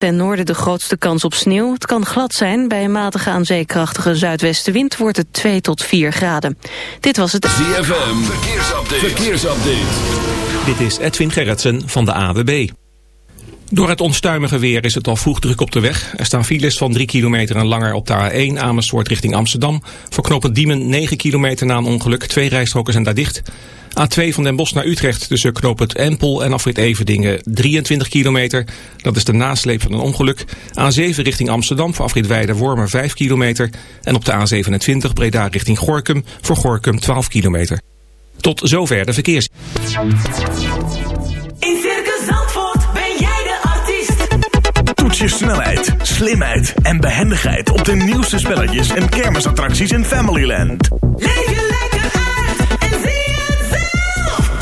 Ten noorden de grootste kans op sneeuw. Het kan glad zijn. Bij een matige aan zeekrachtige zuidwestenwind wordt het 2 tot 4 graden. Dit was het... ZFM, verkeersupdate. verkeersupdate. Dit is Edwin Gerritsen van de AWB. Door het onstuimige weer is het al vroeg druk op de weg. Er staan files van 3 kilometer en langer op de A1 Amersfoort richting Amsterdam. Voor knooppunt Diemen 9 kilometer na een ongeluk. Twee rijstroken zijn daar dicht. A2 van Den Bosch naar Utrecht tussen knooppunt Empel en afrit Everdingen 23 kilometer. Dat is de nasleep van een ongeluk. A7 richting Amsterdam voor afrit Weide-Wormer 5 kilometer. En op de A27 Breda richting Gorkum voor Gorkum 12 kilometer. Tot zover de verkeers. In Circus Zandvoort ben jij de artiest. Toets je snelheid, slimheid en behendigheid op de nieuwste spelletjes en kermisattracties in Familyland. Leef je lekker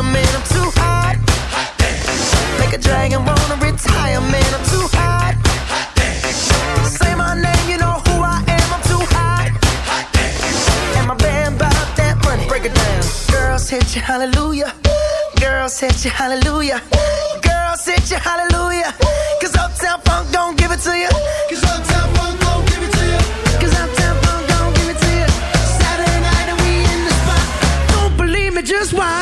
man, I'm too hot. hot damn. Make a dragon wanna retire, man, I'm too hot. hot damn. Say my name, you know who I am, I'm too hot. hot damn. And my that money. Break it down. Girls hit hallelujah. Girls hit hallelujah. Girls hit Uptown Funk give it to Uptown Funk give it to Uptown Funk give it to. Saturday night and we in the spot. Don't believe me, just watch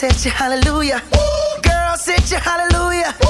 Hit you hallelujah. Girls hit you hallelujah.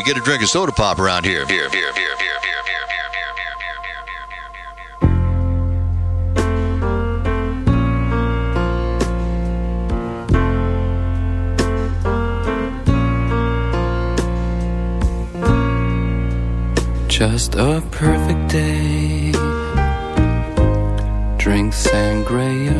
to get a drink of soda pop around here. Here, here, here, here. Just a perfect day. Drink sangria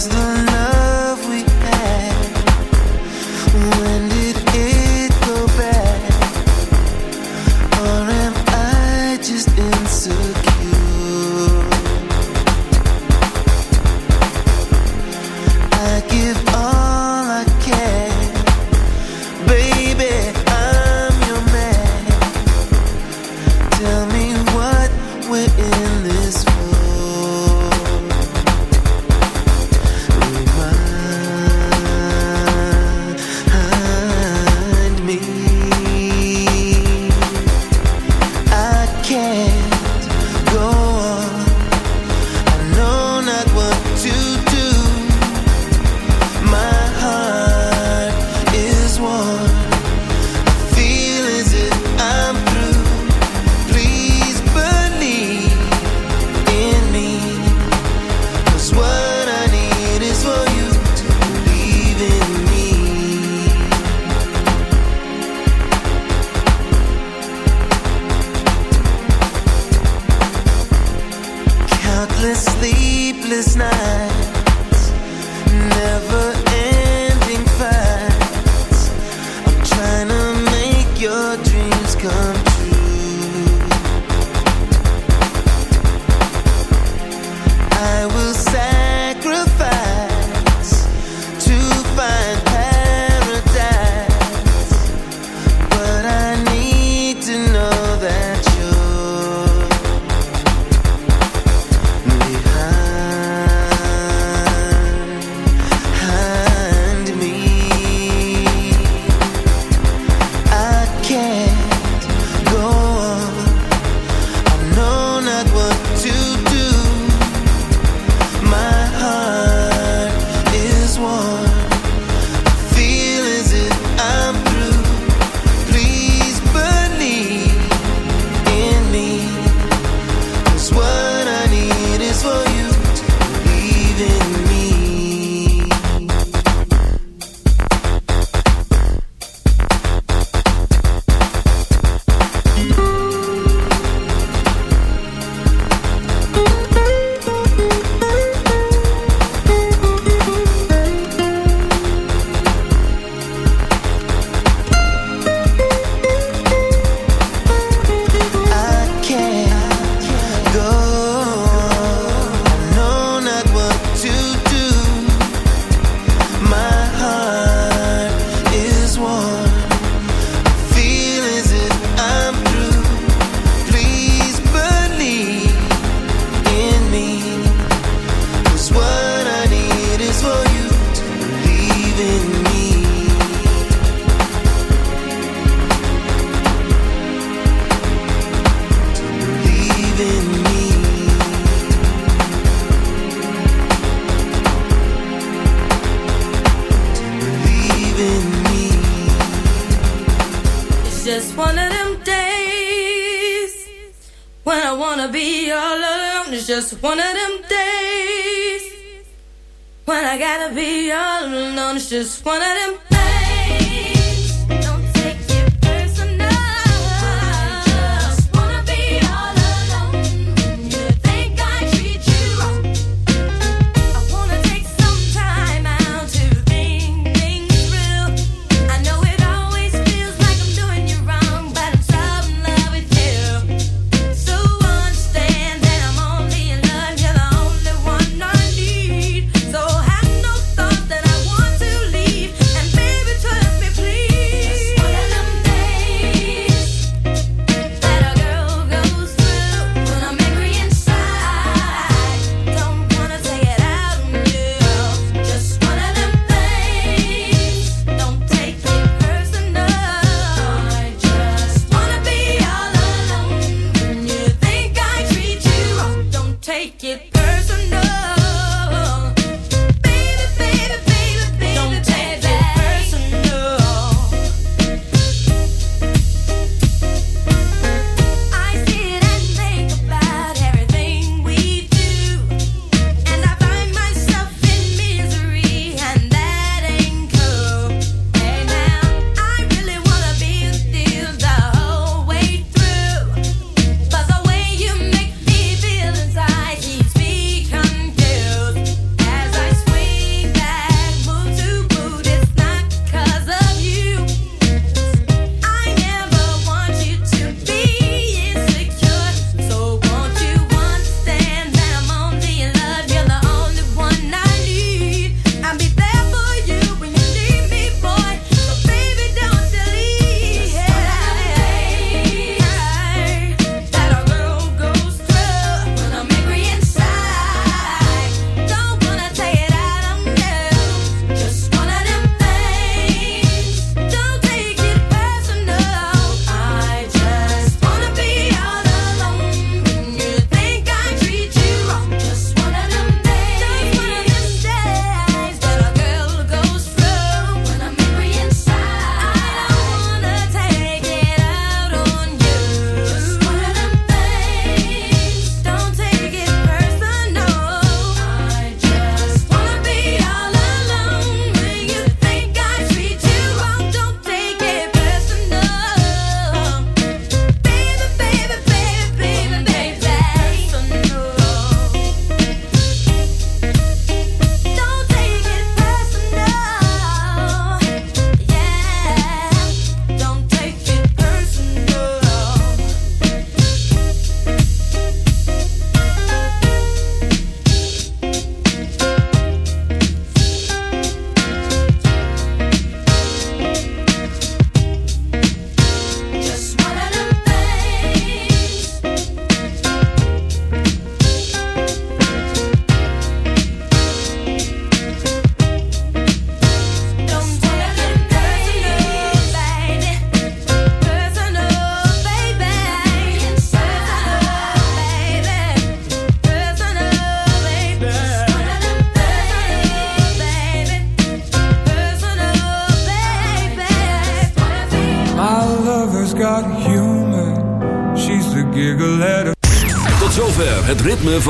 as the night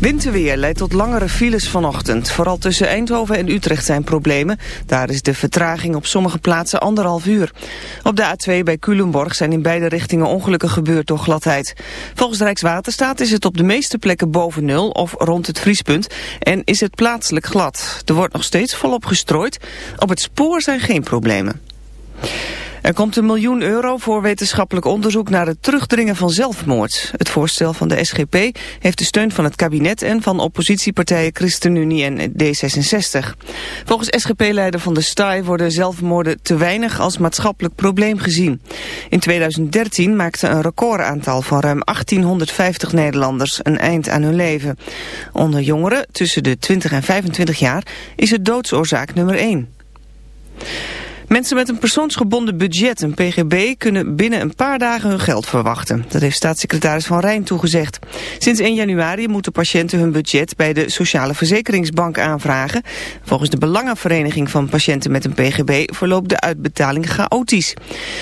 Winterweer leidt tot langere files vanochtend. Vooral tussen Eindhoven en Utrecht zijn problemen. Daar is de vertraging op sommige plaatsen anderhalf uur. Op de A2 bij Culemborg zijn in beide richtingen ongelukken gebeurd door gladheid. Volgens Rijkswaterstaat is het op de meeste plekken boven nul of rond het vriespunt. En is het plaatselijk glad. Er wordt nog steeds volop gestrooid. Op het spoor zijn geen problemen. Er komt een miljoen euro voor wetenschappelijk onderzoek naar het terugdringen van zelfmoord. Het voorstel van de SGP heeft de steun van het kabinet en van oppositiepartijen ChristenUnie en D66. Volgens SGP-leider van de STAI worden zelfmoorden te weinig als maatschappelijk probleem gezien. In 2013 maakte een recordaantal van ruim 1850 Nederlanders een eind aan hun leven. Onder jongeren tussen de 20 en 25 jaar is het doodsoorzaak nummer 1. Mensen met een persoonsgebonden budget, een PGB, kunnen binnen een paar dagen hun geld verwachten. Dat heeft staatssecretaris Van Rijn toegezegd. Sinds 1 januari moeten patiënten hun budget bij de Sociale Verzekeringsbank aanvragen. Volgens de Belangenvereniging van Patiënten met een PGB verloopt de uitbetaling chaotisch.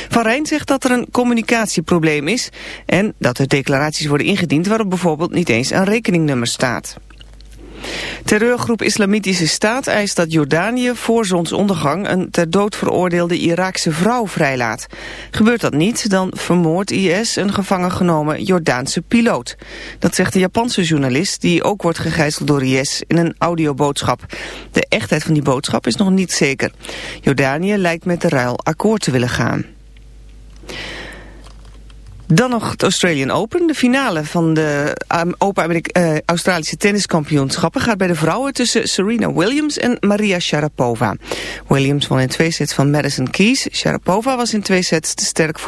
Van Rijn zegt dat er een communicatieprobleem is en dat er declaraties worden ingediend waarop bijvoorbeeld niet eens een rekeningnummer staat. Terreurgroep Islamitische Staat eist dat Jordanië voor zonsondergang een ter dood veroordeelde Iraakse vrouw vrijlaat. Gebeurt dat niet, dan vermoordt IS een gevangen genomen Jordaanse piloot. Dat zegt de Japanse journalist die ook wordt gegijzeld door IS in een audioboodschap. De echtheid van die boodschap is nog niet zeker. Jordanië lijkt met de ruil akkoord te willen gaan. Dan nog het Australian Open. De finale van de um, Open uh, Australische tenniskampioenschappen gaat bij de vrouwen tussen Serena Williams en Maria Sharapova. Williams won in twee sets van Madison Keys. Sharapova was in twee sets te sterk voor